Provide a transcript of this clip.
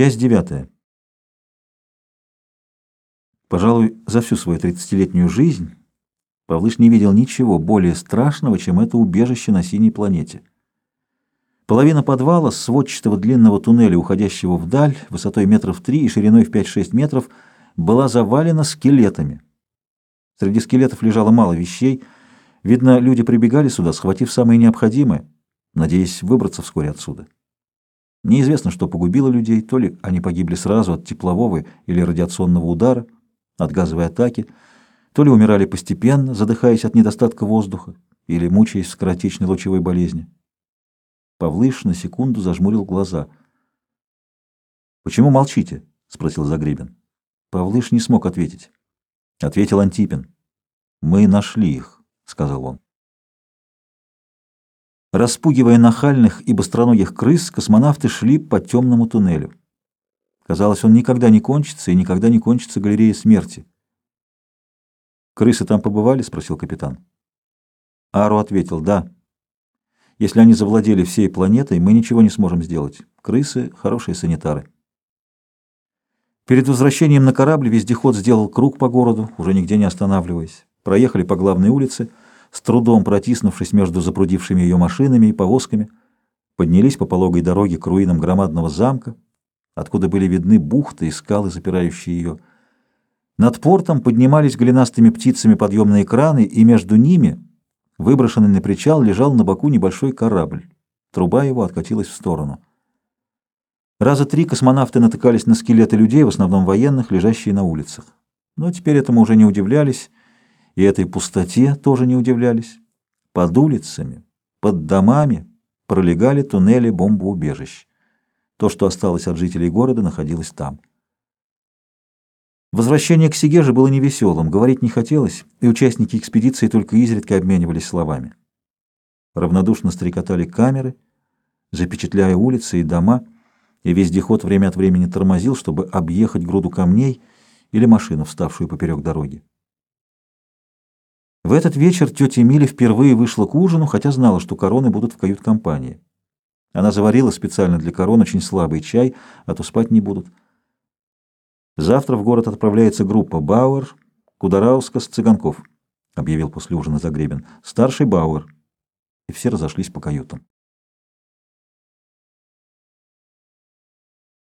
Часть девятая. Пожалуй, за всю свою тридцатилетнюю жизнь Павлыш не видел ничего более страшного, чем это убежище на синей планете. Половина подвала, сводчатого длинного туннеля, уходящего вдаль, высотой метров три и шириной в 5-6 метров, была завалена скелетами. Среди скелетов лежало мало вещей. Видно, люди прибегали сюда, схватив самое необходимое, надеясь выбраться вскоре отсюда. Неизвестно, что погубило людей, то ли они погибли сразу от теплового или радиационного удара, от газовой атаки, то ли умирали постепенно, задыхаясь от недостатка воздуха или мучаясь скоротечной лучевой болезни. Павлыш на секунду зажмурил глаза. «Почему молчите?» — спросил Загребин. Павлыш не смог ответить. Ответил Антипин. «Мы нашли их», — сказал он. Распугивая нахальных и быстроногих крыс, космонавты шли по темному туннелю. Казалось, он никогда не кончится, и никогда не кончится галерея смерти. «Крысы там побывали?» — спросил капитан. Ару ответил «да». Если они завладели всей планетой, мы ничего не сможем сделать. Крысы — хорошие санитары. Перед возвращением на корабль вездеход сделал круг по городу, уже нигде не останавливаясь. Проехали по главной улице — с трудом протиснувшись между запрудившими ее машинами и повозками, поднялись по пологой дороге к руинам громадного замка, откуда были видны бухты и скалы, запирающие ее. Над портом поднимались голенастыми птицами подъемные краны, и между ними, выброшенный на причал, лежал на боку небольшой корабль. Труба его откатилась в сторону. Раза три космонавты натыкались на скелеты людей, в основном военных, лежащие на улицах. Но теперь этому уже не удивлялись, и этой пустоте тоже не удивлялись. Под улицами, под домами пролегали туннели бомбоубежищ. То, что осталось от жителей города, находилось там. Возвращение к Сигеже было невеселым, говорить не хотелось, и участники экспедиции только изредка обменивались словами. Равнодушно стрекотали камеры, запечатляя улицы и дома, и вездеход время от времени тормозил, чтобы объехать груду камней или машину, вставшую поперек дороги. В этот вечер тетя Миля впервые вышла к ужину, хотя знала, что короны будут в кают-компании. Она заварила специально для корон очень слабый чай, а то спать не будут. Завтра в город отправляется группа Бауэр, Кудараускас, Цыганков, объявил после ужина Загребин. Старший Бауэр. И все разошлись по каютам.